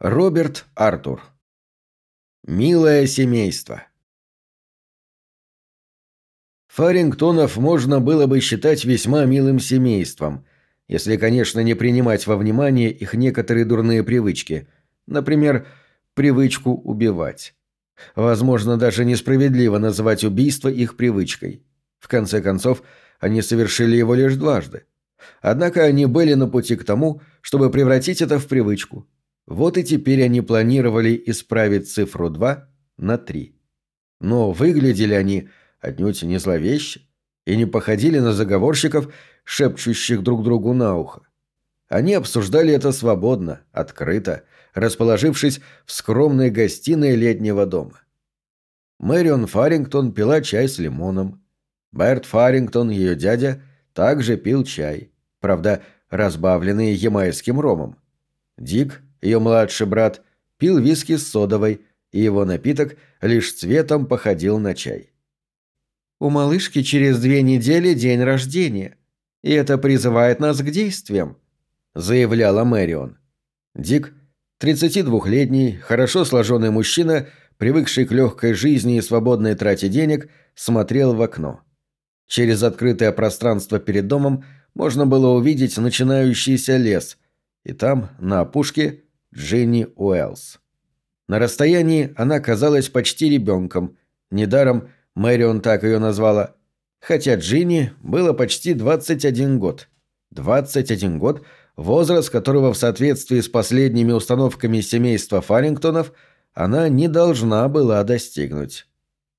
Роберт Артур. Милое семейство. Фарингтонов можно было бы считать весьма милым семейством, если, конечно, не принимать во внимание их некоторые дурные привычки, например, привычку убивать. Возможно, даже несправедливо называть убийство их привычкой. В конце концов, они совершили его лишь дважды. Однако они были на пути к тому, чтобы превратить это в привычку. Вот и теперь они планировали исправить цифру 2 на 3. Но выглядели они отнюдь не зловеще и не походили на заговорщиков, шепчущих друг другу на ухо. Они обсуждали это свободно, открыто, расположившись в скромной гостиной летнего дома. Мэрион Фарингтон пила чай с лимоном. Берт Фарингтон, ее дядя, также пил чай, правда, разбавленный ямайским ромом. Дик, ее младший брат, пил виски с содовой, и его напиток лишь цветом походил на чай. «У малышки через две недели день рождения, и это призывает нас к действиям», — заявляла Мэрион. Дик, 32-летний, хорошо сложенный мужчина, привыкший к легкой жизни и свободной трате денег, смотрел в окно. Через открытое пространство перед домом можно было увидеть начинающийся лес, и там, на опушке, Джинни Уэллс. На расстоянии она казалась почти ребенком, недаром Мэрион так ее назвала, хотя Джинни было почти 21 год. 21 год – возраст которого в соответствии с последними установками семейства Фарингтонов она не должна была достигнуть.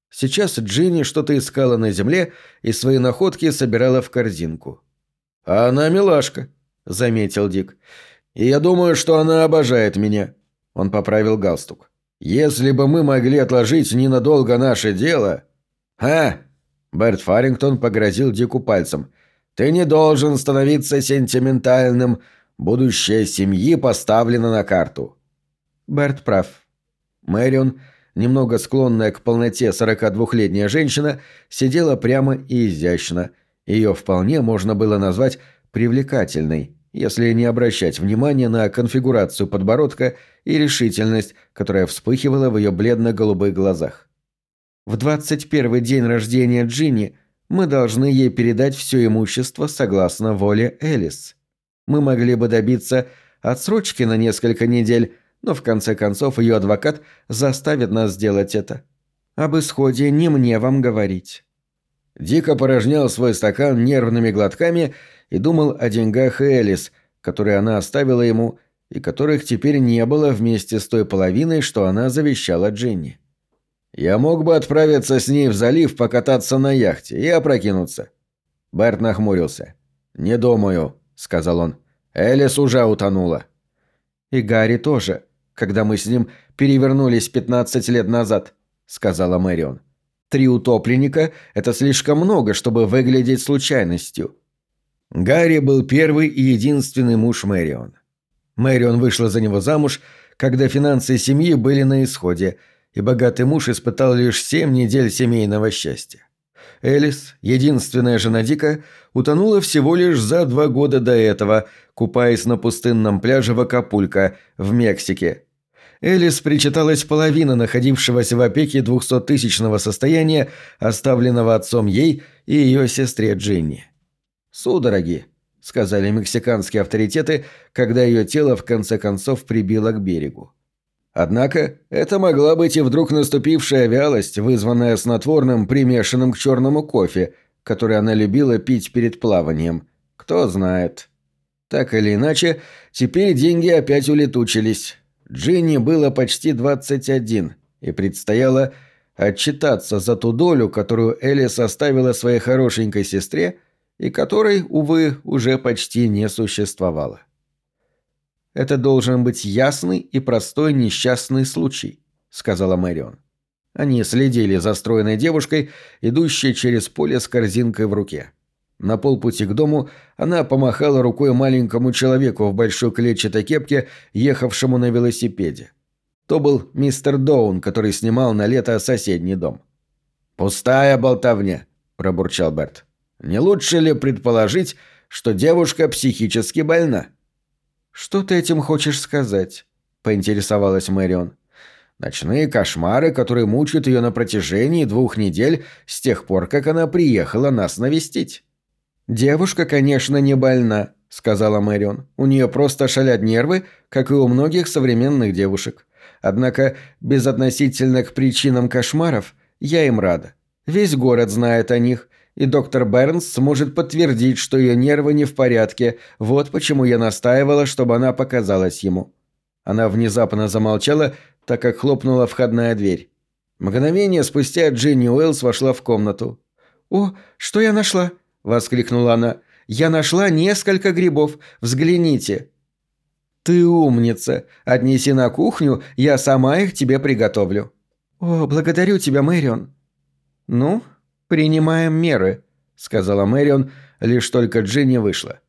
Сейчас Джинни что-то искала на земле и свои находки собирала в корзинку. «А она милашка», — заметил Дик. И я думаю, что она обожает меня». Он поправил галстук. «Если бы мы могли отложить ненадолго наше дело...» «А!» Берт Фарингтон погрозил Дику пальцем. «Ты не должен становиться сентиментальным. Будущее семьи поставлено на карту». Берт прав. Мэрион, немного склонная к полноте 42-летняя женщина, сидела прямо и изящно. Ее вполне можно было назвать привлекательной если не обращать внимания на конфигурацию подбородка и решительность, которая вспыхивала в ее бледно-голубых глазах. «В 21 день рождения Джинни мы должны ей передать все имущество согласно воле Элис. Мы могли бы добиться отсрочки на несколько недель, но в конце концов ее адвокат заставит нас сделать это. Об исходе не мне вам говорить». Дико порожнял свой стакан нервными глотками и думал о деньгах Элис, которые она оставила ему и которых теперь не было вместе с той половиной, что она завещала Дженни. «Я мог бы отправиться с ней в залив покататься на яхте и опрокинуться». Берт нахмурился. «Не думаю», — сказал он. «Элис уже утонула». «И Гарри тоже, когда мы с ним перевернулись 15 лет назад», — сказала Мэрион. «Три утопленника — это слишком много, чтобы выглядеть случайностью. Гарри был первый и единственный муж Мэрион. Мэрион вышла за него замуж, когда финансы семьи были на исходе, и богатый муж испытал лишь семь недель семейного счастья. Элис, единственная жена Дика, утонула всего лишь за два года до этого, купаясь на пустынном пляже в Акапулько, в Мексике. Элис причиталась половина находившегося в опеке двухсоттысячного состояния, оставленного отцом ей и ее сестре Джинни. «Судороги», — сказали мексиканские авторитеты, когда ее тело в конце концов прибило к берегу. Однако это могла быть и вдруг наступившая вялость, вызванная снотворным, примешанным к черному кофе, который она любила пить перед плаванием. Кто знает. Так или иначе, теперь деньги опять улетучились. Джинни было почти 21, и предстояло отчитаться за ту долю, которую Элис оставила своей хорошенькой сестре и которой, увы, уже почти не существовало. «Это должен быть ясный и простой несчастный случай», — сказала Мэрион. Они следили за стройной девушкой, идущей через поле с корзинкой в руке. На полпути к дому она помахала рукой маленькому человеку в большой клетчатой кепке, ехавшему на велосипеде. То был мистер Доун, который снимал на лето соседний дом. «Пустая болтовня», – пробурчал Берт. Не лучше ли предположить, что девушка психически больна? Что ты этим хочешь сказать? поинтересовалась Мэрион. Ночные кошмары, которые мучают ее на протяжении двух недель с тех пор, как она приехала нас навестить. «Девушка, конечно, не больна», — сказала Мэрион. «У нее просто шалят нервы, как и у многих современных девушек. Однако, безотносительно к причинам кошмаров, я им рада. Весь город знает о них, и доктор Бернс сможет подтвердить, что ее нервы не в порядке. Вот почему я настаивала, чтобы она показалась ему». Она внезапно замолчала, так как хлопнула входная дверь. Мгновение спустя Джинни Уэллс вошла в комнату. «О, что я нашла?» – воскликнула она. «Я нашла несколько грибов. Взгляните». «Ты умница. Отнеси на кухню, я сама их тебе приготовлю». «О, благодарю тебя, Мэрион». «Ну, принимаем меры», – сказала Мэрион, лишь только Джинни вышла.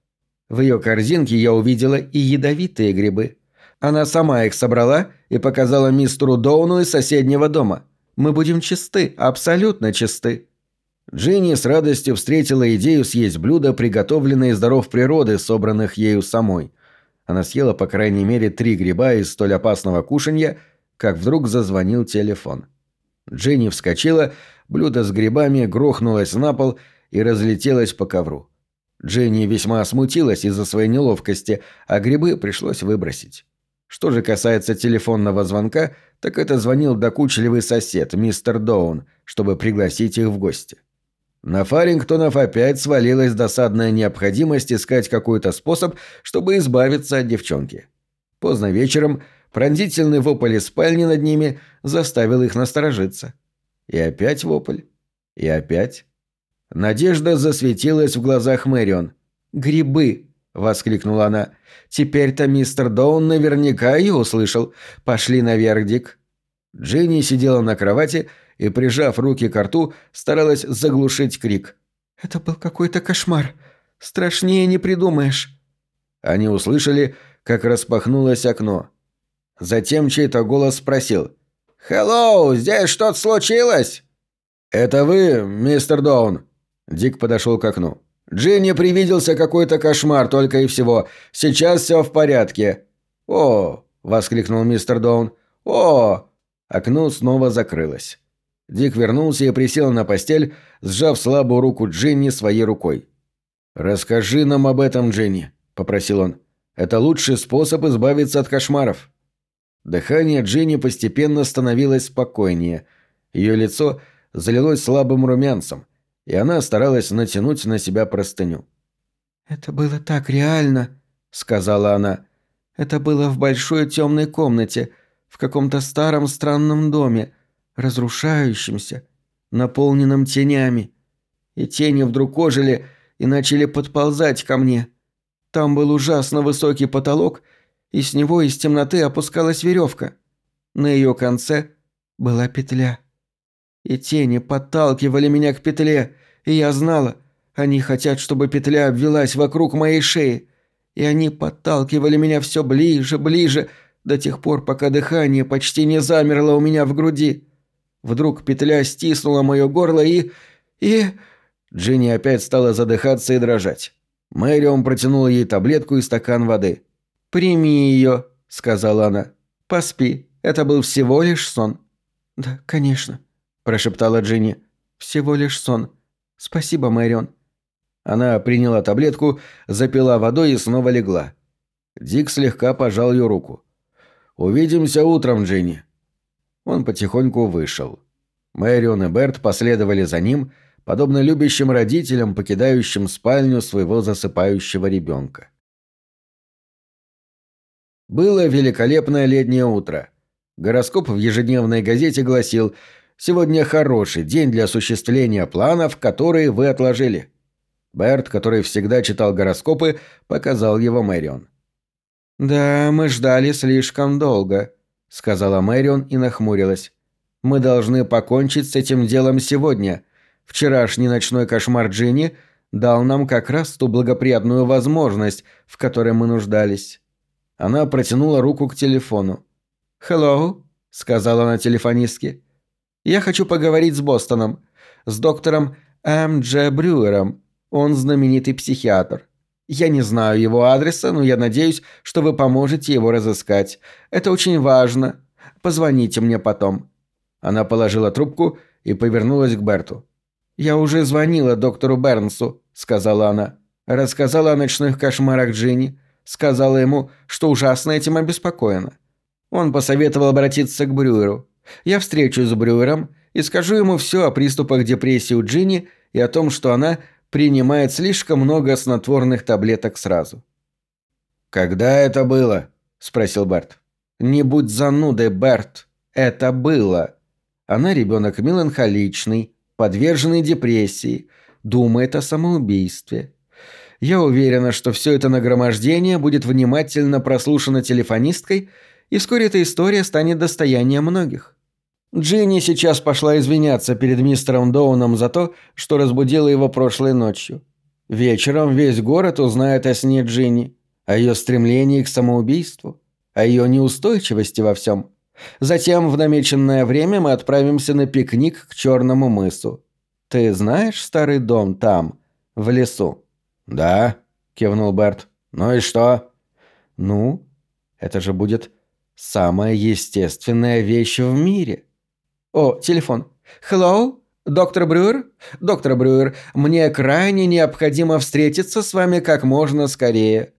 В ее корзинке я увидела и ядовитые грибы. Она сама их собрала и показала мистеру Доуну из соседнего дома. Мы будем чисты, абсолютно чисты». Джинни с радостью встретила идею съесть блюдо, приготовленное из даров природы, собранных ею самой. Она съела по крайней мере три гриба из столь опасного кушанья, как вдруг зазвонил телефон. Джинни вскочила, блюдо с грибами грохнулось на пол и разлетелось по ковру. Джинни весьма смутилась из-за своей неловкости, а грибы пришлось выбросить. Что же касается телефонного звонка, так это звонил докучливый сосед, мистер Доун, чтобы пригласить их в гости. На Фарингтонов опять свалилась досадная необходимость искать какой-то способ, чтобы избавиться от девчонки. Поздно вечером пронзительный вопль из спальни над ними заставил их насторожиться. И опять вопль. И опять. Надежда засветилась в глазах Мэрион. «Грибы!» — воскликнула она. Теперь-то мистер Доун наверняка ее услышал. Пошли наверх, Дик». Джинни сидела на кровати и, прижав руки к рту, старалась заглушить крик. «Это был какой-то кошмар. Страшнее не придумаешь». Они услышали, как распахнулось окно. Затем чей-то голос спросил. «Хеллоу, здесь что-то случилось?» «Это вы, мистер Доун?» Дик подошел к окну. Джинни привиделся какой-то кошмар только и всего. Сейчас все в порядке». «О!» – воскликнул мистер Доун. «О!» Окно снова закрылось. Дик вернулся и присел на постель, сжав слабую руку Джинни своей рукой. «Расскажи нам об этом, Джинни», – попросил он. «Это лучший способ избавиться от кошмаров». Дыхание Джинни постепенно становилось спокойнее. Ее лицо залилось слабым румянцем – и она старалась натянуть на себя простыню. «Это было так реально», — сказала она. «Это было в большой темной комнате, в каком-то старом странном доме, разрушающемся, наполненном тенями. И тени вдруг ожили и начали подползать ко мне. Там был ужасно высокий потолок, и с него из темноты опускалась веревка. На ее конце была петля и тени подталкивали меня к петле, и я знала, они хотят, чтобы петля обвелась вокруг моей шеи, и они подталкивали меня все ближе, ближе, до тех пор, пока дыхание почти не замерло у меня в груди. Вдруг петля стиснула мое горло и... и... Джинни опять стала задыхаться и дрожать. Мэрион протянула ей таблетку и стакан воды. «Прими ее», — сказала она. «Поспи. Это был всего лишь сон». «Да, конечно», прошептала Джинни. «Всего лишь сон. Спасибо, Мэрион». Она приняла таблетку, запила водой и снова легла. Дик слегка пожал ее руку. «Увидимся утром, Джинни». Он потихоньку вышел. Мэрион и Берт последовали за ним, подобно любящим родителям, покидающим спальню своего засыпающего ребенка. Было великолепное летнее утро. Гороскоп в ежедневной газете гласил Сегодня хороший день для осуществления планов, которые вы отложили». Берт, который всегда читал гороскопы, показал его Мэрион. «Да, мы ждали слишком долго», — сказала Мэрион и нахмурилась. «Мы должны покончить с этим делом сегодня. Вчерашний ночной кошмар Джинни дал нам как раз ту благоприятную возможность, в которой мы нуждались». Она протянула руку к телефону. «Хеллоу», — сказала она телефонистке. Я хочу поговорить с Бостоном. С доктором М. Дж. Брюером. Он знаменитый психиатр. Я не знаю его адреса, но я надеюсь, что вы поможете его разыскать. Это очень важно. Позвоните мне потом». Она положила трубку и повернулась к Берту. «Я уже звонила доктору Бернсу», — сказала она. Рассказала о ночных кошмарах Джинни. Сказала ему, что ужасно этим обеспокоена. Он посоветовал обратиться к Брюеру. Я встречусь с Брюером и скажу ему все о приступах депрессии у Джинни и о том, что она принимает слишком много снотворных таблеток сразу. «Когда это было?» – спросил Берт. «Не будь занудой, Берт. Это было. Она ребенок меланхоличный, подверженный депрессии, думает о самоубийстве. Я уверена, что все это нагромождение будет внимательно прослушано телефонисткой, и вскоре эта история станет достоянием многих. Джинни сейчас пошла извиняться перед мистером Доуном за то, что разбудила его прошлой ночью. Вечером весь город узнает о сне Джинни, о ее стремлении к самоубийству, о ее неустойчивости во всем. Затем в намеченное время мы отправимся на пикник к Черному мысу. Ты знаешь старый дом там, в лесу? Да, кивнул Берт. Ну и что? Ну, это же будет самая естественная вещь в мире. О, телефон. Hello? Доктор Брюер? Доктор Брюер, мне крайне необходимо встретиться с вами как можно скорее.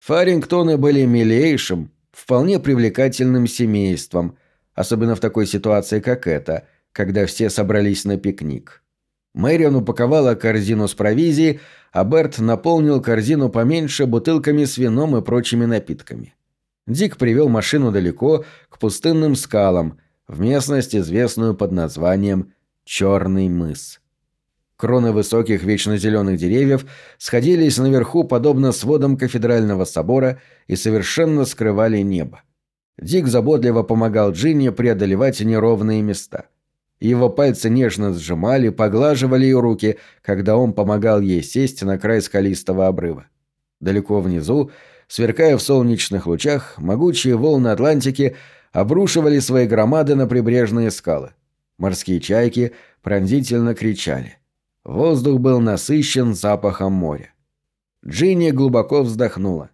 Фарингтоны были милейшим, вполне привлекательным семейством, особенно в такой ситуации, как эта, когда все собрались на пикник. Мэрион упаковала корзину с провизией, а Берт наполнил корзину поменьше бутылками с вином и прочими напитками. Дик привел машину далеко, к пустынным скалам, в местность, известную под названием «Черный мыс». Кроны высоких вечно зеленых деревьев сходились наверху подобно сводам кафедрального собора и совершенно скрывали небо. Дик заботливо помогал Джинни преодолевать неровные места. Его пальцы нежно сжимали, поглаживали ее руки, когда он помогал ей сесть на край скалистого обрыва. Далеко внизу Сверкая в солнечных лучах, могучие волны Атлантики обрушивали свои громады на прибрежные скалы. Морские чайки пронзительно кричали. Воздух был насыщен запахом моря. Джинни глубоко вздохнула.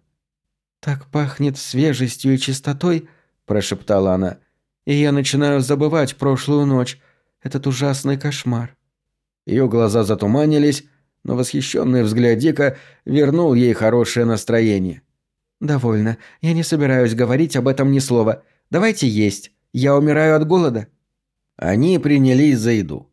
«Так пахнет свежестью и чистотой», – прошептала она. «И я начинаю забывать прошлую ночь, этот ужасный кошмар». Ее глаза затуманились, но восхищенный взгляд Дика вернул ей хорошее настроение. «Довольно. Я не собираюсь говорить об этом ни слова. Давайте есть. Я умираю от голода». Они принялись за еду.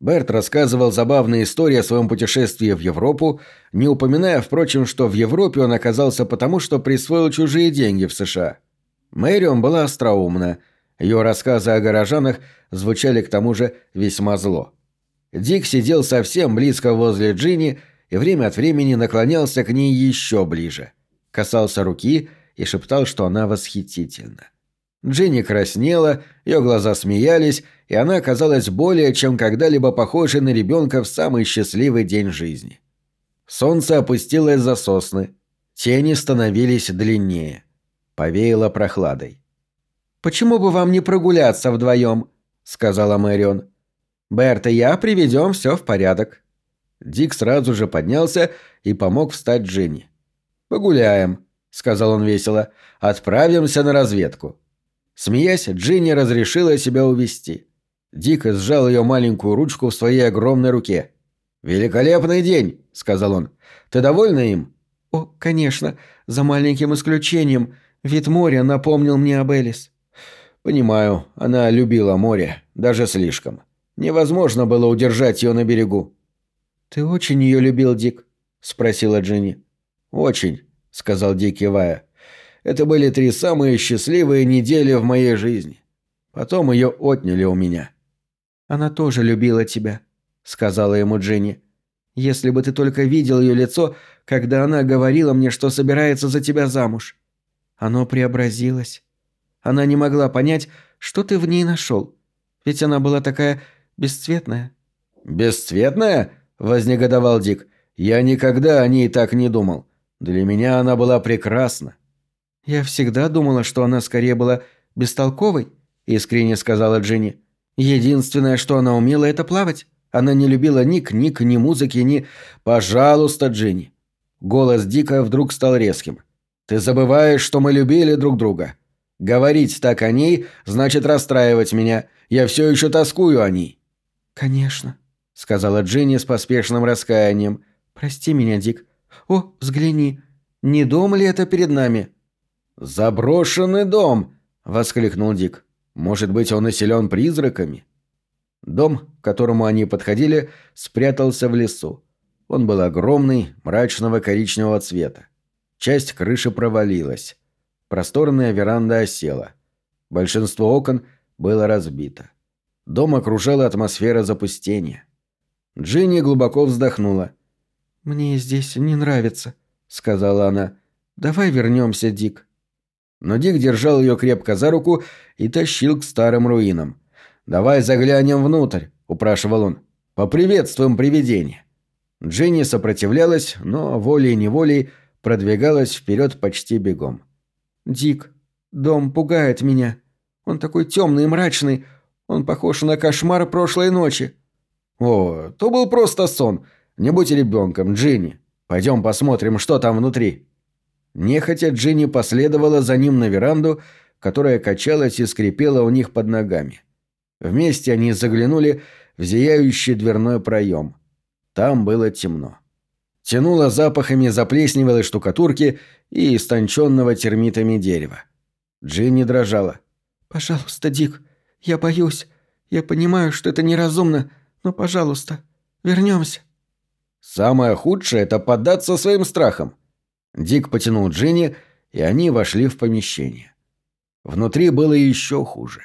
Берт рассказывал забавные истории о своем путешествии в Европу, не упоминая, впрочем, что в Европе он оказался потому, что присвоил чужие деньги в США. Мэрион была остроумна. Ее рассказы о горожанах звучали к тому же весьма зло. Дик сидел совсем близко возле Джинни и время от времени наклонялся к ней еще ближе касался руки и шептал, что она восхитительна. Дженни краснела, ее глаза смеялись, и она казалась более чем когда-либо похожей на ребенка в самый счастливый день жизни. Солнце опустилось за сосны, тени становились длиннее. Повеяло прохладой. «Почему бы вам не прогуляться вдвоем?» — сказала Мэрион. «Берт и я приведем все в порядок». Дик сразу же поднялся и помог встать Дженни. «Погуляем», — сказал он весело. «Отправимся на разведку». Смеясь, Джинни разрешила себя увести. Дик сжал ее маленькую ручку в своей огромной руке. «Великолепный день», — сказал он. «Ты довольна им?» «О, конечно, за маленьким исключением. Вид моря напомнил мне об Элис». «Понимаю, она любила море, даже слишком. Невозможно было удержать ее на берегу». «Ты очень ее любил, Дик?» — спросила Джинни. «Очень», — сказал Дик кивая. «Это были три самые счастливые недели в моей жизни. Потом ее отняли у меня». «Она тоже любила тебя», — сказала ему Дженни. «Если бы ты только видел ее лицо, когда она говорила мне, что собирается за тебя замуж. Оно преобразилось. Она не могла понять, что ты в ней нашел. Ведь она была такая бесцветная». «Бесцветная?» – вознегодовал Дик. «Я никогда о ней так не думал. Для меня она была прекрасна. Я всегда думала, что она скорее была бестолковой, искренне сказала Джинни. Единственное, что она умела, это плавать. Она не любила ни книг, ни музыки, ни... «Пожалуйста, Джинни!» Голос Дика вдруг стал резким. «Ты забываешь, что мы любили друг друга. Говорить так о ней значит расстраивать меня. Я все еще тоскую о ней». «Конечно», — сказала Джинни с поспешным раскаянием. «Прости меня, Дик. О, взгляни. Не дом ли это перед нами?» «Заброшенный дом!» — воскликнул Дик. «Может быть, он населен призраками?» Дом, к которому они подходили, спрятался в лесу. Он был огромный, мрачного коричневого цвета. Часть крыши провалилась. Просторная веранда осела. Большинство окон было разбито. Дом окружала атмосфера запустения. Джинни глубоко вздохнула. «Мне здесь не нравится», — сказала она. «Давай вернемся, Дик». Но Дик держал ее крепко за руку и тащил к старым руинам. «Давай заглянем внутрь», — упрашивал он. «Поприветствуем привидение». Дженни сопротивлялась, но волей-неволей продвигалась вперед почти бегом. «Дик, дом пугает меня. Он такой темный и мрачный. Он похож на кошмар прошлой ночи». «О, то был просто сон. Не будь ребенком, Джинни. Пойдем посмотрим, что там внутри». Нехотя Джинни последовала за ним на веранду, которая качалась и скрипела у них под ногами. Вместе они заглянули в зияющий дверной проем. Там было темно. Тянуло запахами заплесневелой штукатурки и истонченного термитами дерева. Джинни дрожала. «Пожалуйста, Дик, я боюсь. Я понимаю, что это неразумно, но, пожалуйста, вернемся». «Самое худшее – это поддаться своим страхам». Дик потянул Джинни, и они вошли в помещение. Внутри было еще хуже.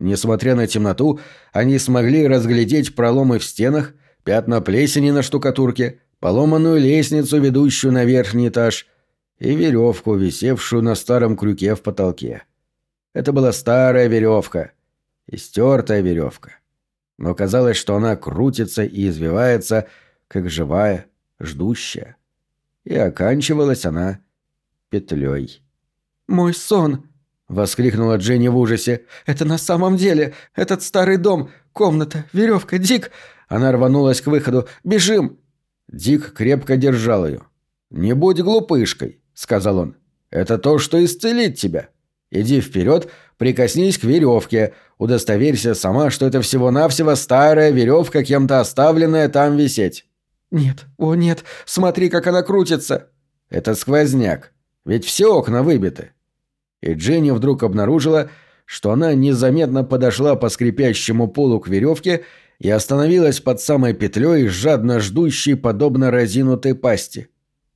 Несмотря на темноту, они смогли разглядеть проломы в стенах, пятна плесени на штукатурке, поломанную лестницу, ведущую на верхний этаж, и веревку, висевшую на старом крюке в потолке. Это была старая веревка, истертая веревка. Но казалось, что она крутится и извивается, как живая, ждущая. И оканчивалась она петлей. «Мой сон!» — воскликнула Дженни в ужасе. «Это на самом деле! Этот старый дом! Комната! Веревка! Дик!» Она рванулась к выходу. «Бежим!» Дик крепко держал ее. «Не будь глупышкой», — сказал он. «Это то, что исцелит тебя. Иди вперед, прикоснись к веревке, удостоверься сама, что это всего-навсего старая веревка, кем-то оставленная там висеть». «Нет, о нет, смотри, как она крутится!» «Это сквозняк, ведь все окна выбиты и Дженни вдруг обнаружила, что она незаметно подошла по скрипящему полу к веревке и остановилась под самой петлей, жадно ждущей, подобно разинутой пасти.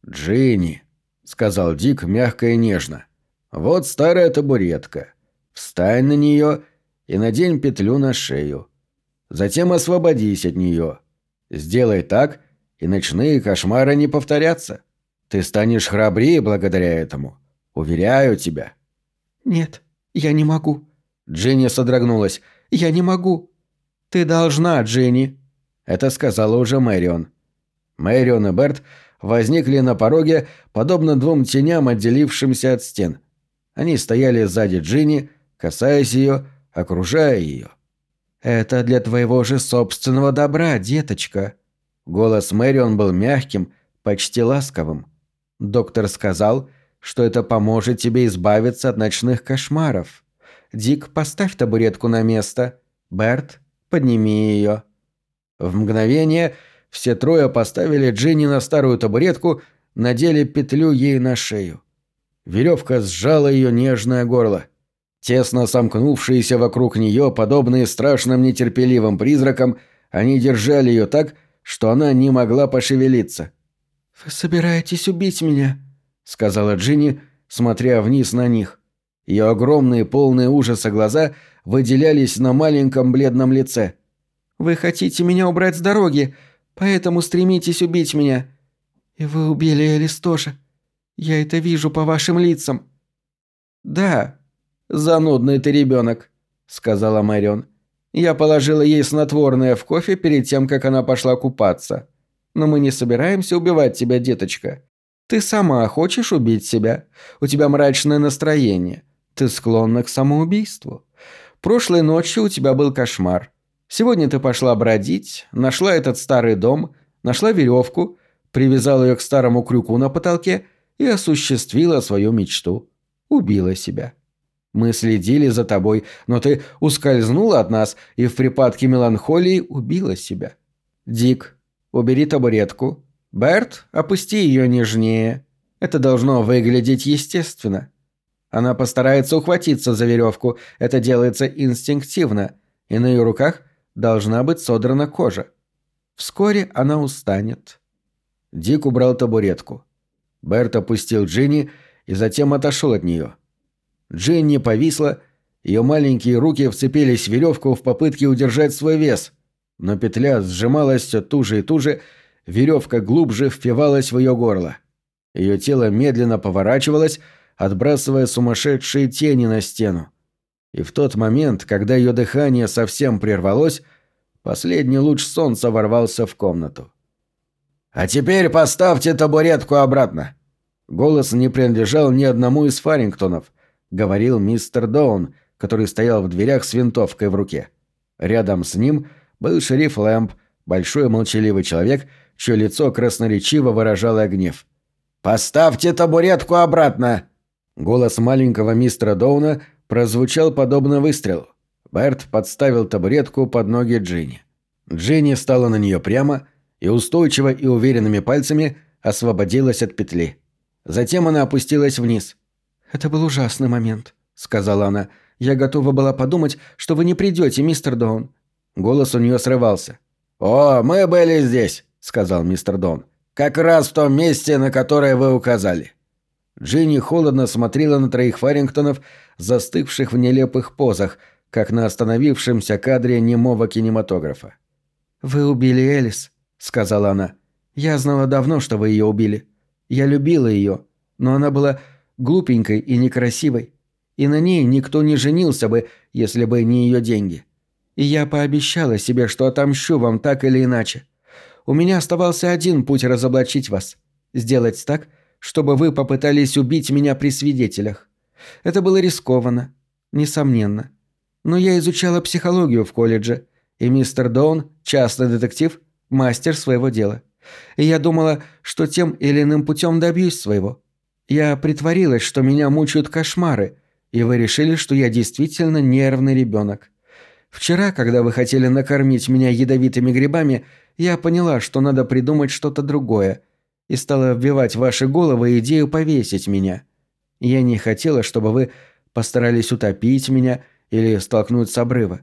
«Джинни», — сказал Дик мягко и нежно, — «вот старая табуретка. Встань на нее и надень петлю на шею. Затем освободись от нее. Сделай так, и ночные кошмары не повторятся. Ты станешь храбрее благодаря этому. Уверяю тебя». «Нет, я не могу». Дженни содрогнулась. «Я не могу». «Ты должна, Дженни», — это сказала уже Мэрион. Мэрион и Берт возникли на пороге, подобно двум теням, отделившимся от стен. Они стояли сзади Джинни, касаясь ее, окружая ее. «Это для твоего же собственного добра, деточка». Голос Мэрион был мягким, почти ласковым. Доктор сказал, что это поможет тебе избавиться от ночных кошмаров. Дик, поставь табуретку на место. Берт, подними ее». В мгновение все трое поставили Джинни на старую табуретку, надели петлю ей на шею. Веревка сжала ее нежное горло. Тесно сомкнувшиеся вокруг нее, подобные страшным нетерпеливым призракам, они держали ее так, что она не могла пошевелиться. «Вы собираетесь убить меня?» — сказала Джинни, смотря вниз на них. Ее огромные полные ужаса глаза выделялись на маленьком бледном лице. «Вы хотите меня убрать с дороги, поэтому стремитесь убить меня. И вы убили Элис тоже. Я это вижу по вашим лицам». «Да, занудный ты ребенок», — сказала Мэрион. «Я положила ей снотворное в кофе перед тем, как она пошла купаться. Но мы не собираемся убивать тебя, деточка. Ты сама хочешь убить себя. У тебя мрачное настроение. Ты склонна к самоубийству. Прошлой ночью у тебя был кошмар. Сегодня ты пошла бродить, нашла этот старый дом, нашла веревку, привязала ее к старому крюку на потолке и осуществила свою мечту. Убила себя. Мы следили за тобой, но ты ускользнула от нас и в припадке меланхолии убила себя. Дик, убери табуретку. Берт, опусти ее нежнее. Это должно выглядеть естественно. Она постарается ухватиться за веревку, это делается инстинктивно, и на ее руках должна быть содрана кожа. Вскоре она устанет. Дик убрал табуретку. Берт опустил Джинни и затем отошел от нее. Джинни повисла, ее маленькие руки вцепились в веревку в попытке удержать свой вес, но петля сжималась все туже и туже, веревка глубже впивалась в ее горло. Ее тело медленно поворачивалось, отбрасывая сумасшедшие тени на стену. И в тот момент, когда ее дыхание совсем прервалось, последний луч солнца ворвался в комнату. «А теперь поставьте табуретку обратно!» Голос не принадлежал ни одному из Фарингтонов, говорил мистер Доун, который стоял в дверях с винтовкой в руке. Рядом с ним был шериф Лэмп, большой молчаливый человек, чье лицо красноречиво выражало гнев. «Поставьте табуретку обратно!» Голос маленького мистера Доуна прозвучал подобно выстрелу. Берт подставил табуретку под ноги Джинни. Джинни стала на нее прямо и устойчиво и уверенными пальцами освободилась от петли. Затем она опустилась вниз. «Это был ужасный момент», — сказала она. «Я готова была подумать, что вы не придете, мистер Доун». Голос у нее срывался. «О, мы были здесь», — сказал мистер Доун. «Как раз в том месте, на которое вы указали». Джинни холодно смотрела на троих Фарингтонов, застывших в нелепых позах, как на остановившемся кадре немого кинематографа. «Вы убили Элис», — сказала она. «Я знала давно, что вы ее убили. Я любила ее, но она была глупенькой и некрасивой, и на ней никто не женился бы, если бы не ее деньги. И я пообещала себе, что отомщу вам так или иначе. У меня оставался один путь разоблачить вас — сделать так, чтобы вы попытались убить меня при свидетелях. Это было рискованно, несомненно. Но я изучала психологию в колледже, и мистер Доун, частный детектив, мастер своего дела. И я думала, что тем или иным путем добьюсь своего. Я притворилась, что меня мучают кошмары, и вы решили, что я действительно нервный ребенок. Вчера, когда вы хотели накормить меня ядовитыми грибами, я поняла, что надо придумать что-то другое – и стала вбивать в ваши головы идею повесить меня. Я не хотела, чтобы вы постарались утопить меня или столкнуть с обрыва.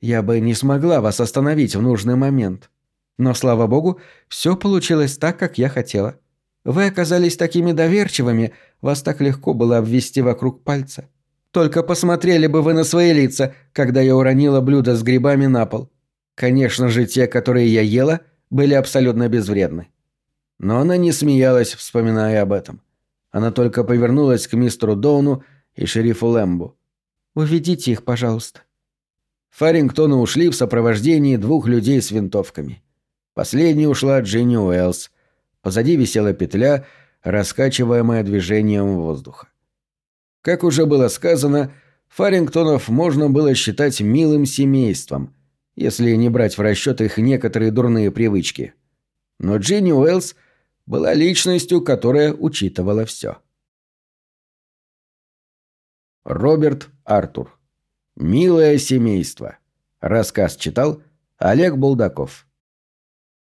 Я бы не смогла вас остановить в нужный момент. Но, слава богу, все получилось так, как я хотела. Вы оказались такими доверчивыми, вас так легко было обвести вокруг пальца. Только посмотрели бы вы на свои лица, когда я уронила блюдо с грибами на пол. Конечно же, те, которые я ела, были абсолютно безвредны. Но она не смеялась, вспоминая об этом. Она только повернулась к мистеру Доуну и шерифу Лэмбу. «Уведите их, пожалуйста». Фарингтоны ушли в сопровождении двух людей с винтовками. Последней ушла Джинни Уэллс. Позади висела петля, раскачиваемая движением воздуха. Как уже было сказано, Фарингтонов можно было считать милым семейством, если не брать в расчет их некоторые дурные привычки. Но Джинни Уэллс – была личностью, которая учитывала все. Роберт Артур. «Милое семейство». Рассказ читал Олег Булдаков.